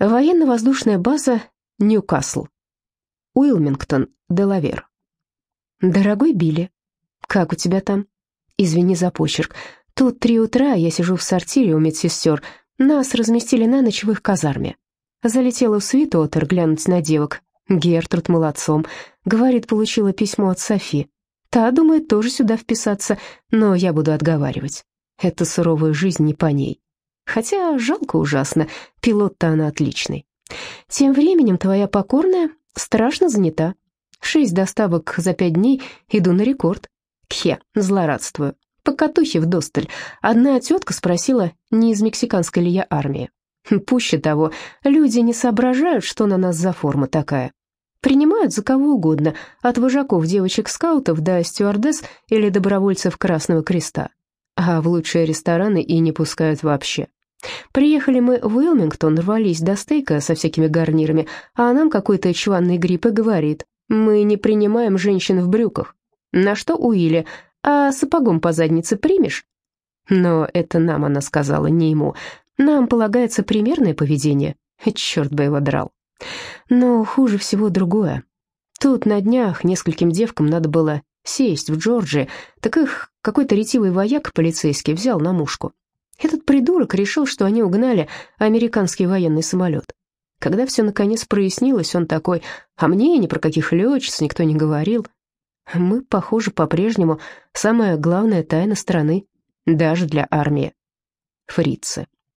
Военно-воздушная база Ньюкасл. Уилмингтон, Делавер. Дорогой Билли, как у тебя там? Извини за почерк. Тут три утра, я сижу в сортире у медсестер. Нас разместили на их казарме. Залетела в Свитотер глянуть на девок. Гертруд молодцом. Говорит, получила письмо от Софи. Та думает тоже сюда вписаться, но я буду отговаривать. Это суровая жизнь не по ней. Хотя жалко ужасно, пилот-то она отличный. Тем временем твоя покорная страшно занята. Шесть доставок за пять дней, иду на рекорд. Кхе, злорадствую. По катухе вдосталь. Одна тетка спросила, не из мексиканской ли я армии. Пуще того, люди не соображают, что на нас за форма такая. Принимают за кого угодно, от вожаков девочек-скаутов до стюардесс или добровольцев Красного Креста. А в лучшие рестораны и не пускают вообще. Приехали мы в Уилмингтон, рвались до стейка со всякими гарнирами, а нам какой-то чванный грипп и говорит, мы не принимаем женщин в брюках. На что Уилли, а сапогом по заднице примешь? Но это нам она сказала, не ему. Нам полагается примерное поведение. Черт бы его драл. Но хуже всего другое. Тут на днях нескольким девкам надо было сесть в Джорджии, так их какой-то ретивый вояк полицейский взял на мушку. Этот придурок решил, что они угнали американский военный самолет. Когда все наконец прояснилось, он такой, а мне ни про каких летчиц никто не говорил. Мы, похоже, по-прежнему самая главная тайна страны, даже для армии. Фрицы.